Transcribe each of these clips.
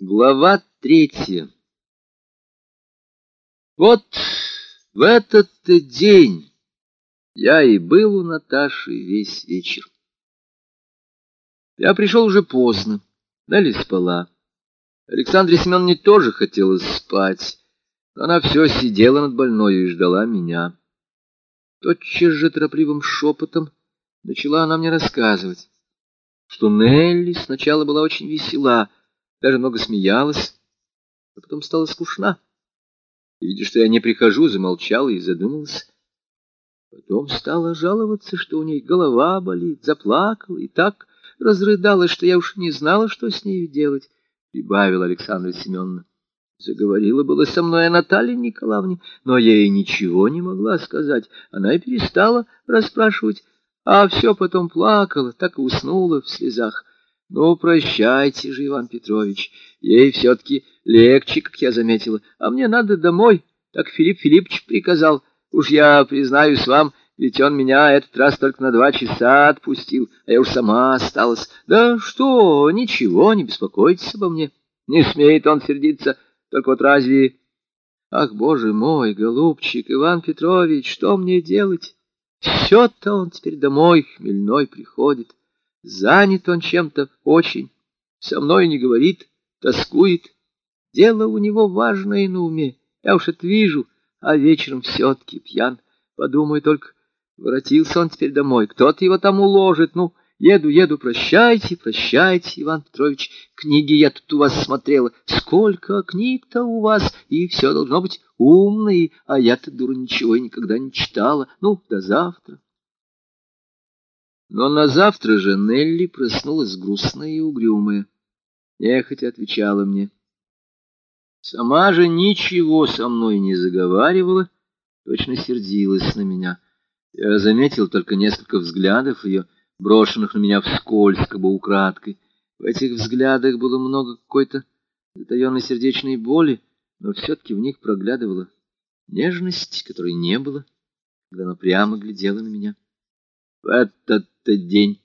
Глава третья Вот в этот-то день я и был у Наташи весь вечер. Я пришел уже поздно, Нелли спала. Александре Семеновне тоже хотелось спать, но она все сидела над больной и ждала меня. Тотчас же торопливым шепотом начала она мне рассказывать, что Нелли сначала была очень весела, даже много смеялась, а потом стала скучна. И, видя, что я не прихожу, замолчала и задумалась. Потом стала жаловаться, что у ней голова болит, заплакала и так разрыдалась, что я уж не знала, что с нею делать, — прибавила Александра Семеновна. Заговорила было со мной о Наталье Николаевне, но я ей ничего не могла сказать. Она и перестала расспрашивать, а все потом плакала, так и уснула в слезах. Ну, прощайте же, Иван Петрович, ей все-таки легче, как я заметила, а мне надо домой, так Филипп Филиппович приказал. Уж я признаюсь вам, ведь он меня этот раз только на два часа отпустил, а я уж сама осталась. Да что, ничего, не беспокойтесь обо мне. Не смеет он сердиться, только вот разве... Ах, боже мой, голубчик, Иван Петрович, что мне делать? Все-то он теперь домой хмельной приходит. Занят он чем-то очень, со мной не говорит, тоскует. Дело у него важное на уме, я уж это вижу, а вечером все-таки пьян. Подумай только, воротился он теперь домой, кто-то его там уложит, ну... Еду, еду, прощайте, прощайте, Иван Петрович. Книги я тут у вас смотрела. Сколько книг-то у вас, и все должно быть умные, а я-то, дура, ничего и никогда не читала. Ну, до завтра. Но на завтра же Нелли проснулась грустная и угрюмая. Нехотя отвечала мне. Сама же ничего со мной не заговаривала, точно сердилась на меня. Я заметил только несколько взглядов ее, брошенных на меня вскользь, как бы украдкой. В этих взглядах было много какой-то затаенной сердечной боли, но все-таки в них проглядывала нежность, которой не было, когда она прямо глядела на меня. В этот-то день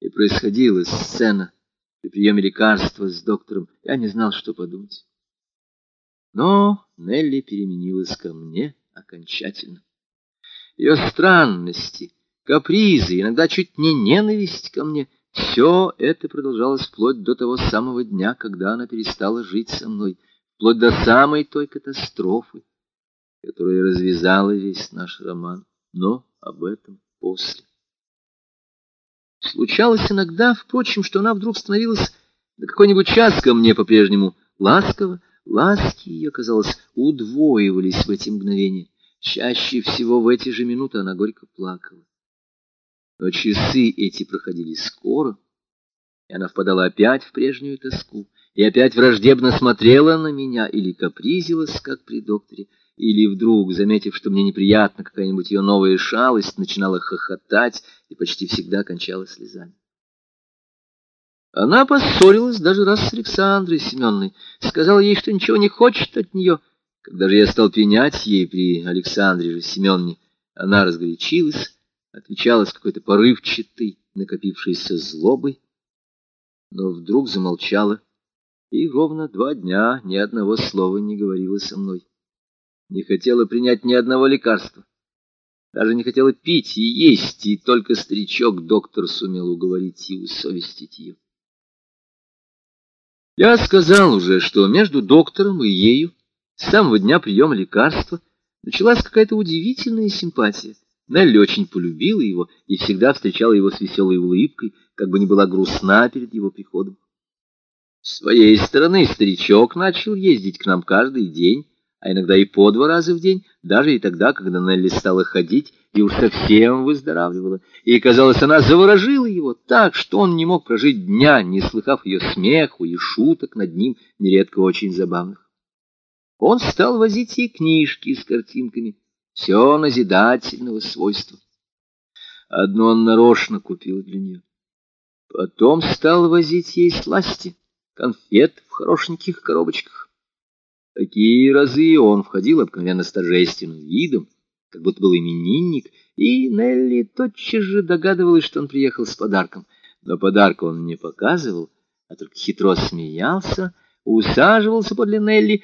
и происходила сцена при приеме лекарства с доктором. Я не знал, что подумать. Но Нелли переменилась ко мне окончательно. Ее странности — капризы, иногда чуть не ненависть ко мне. Все это продолжалось вплоть до того самого дня, когда она перестала жить со мной, вплоть до самой той катастрофы, которая развязала весь наш роман. Но об этом после. Случалось иногда, впрочем, что она вдруг становилась на какой-нибудь час ко мне по-прежнему ласково, ласки ее, казалось, удвоивались в эти мгновения. Чаще всего в эти же минуты она горько плакала. Но часы эти проходили скоро, и она впадала опять в прежнюю тоску, и опять враждебно смотрела на меня или капризилась, как при докторе, или вдруг, заметив, что мне неприятна какая-нибудь ее новая шалость, начинала хохотать и почти всегда кончала слезами. Она поссорилась даже раз с Александрой Семеновной, сказала ей, что ничего не хочет от нее. Когда же я стал пенять ей при Александре же Семеновне, она разгорячилась, отвечала с какой-то порывчатой, накопившейся злобой, но вдруг замолчала и ровно два дня ни одного слова не говорила со мной. Не хотела принять ни одного лекарства, даже не хотела пить и есть, и только старичок-доктор сумел уговорить и усовестить ее. Я сказал уже, что между доктором и ею с самого дня приема лекарства началась какая-то удивительная симпатия. Нелли очень полюбила его и всегда встречала его с веселой улыбкой, как бы не была грустна перед его приходом. С своей стороны старичок начал ездить к нам каждый день, а иногда и по два раза в день, даже и тогда, когда Нелли стала ходить и уж совсем выздоравливала. И, казалось, она заворожила его так, что он не мог прожить дня, не слыхав ее смеху и шуток над ним, нередко очень забавных. Он стал возить ей книжки с картинками, все назидательного свойства. Одно он нарочно купил для нее. Потом стал возить ей сласти, конфет в хорошеньких коробочках. Такие разы он входил обыкновенно с торжественным видом, как будто был именинник, и Нелли тотчас же догадывалась, что он приехал с подарком. Но подарка он не показывал, а только хитро смеялся, усаживался подле Нелли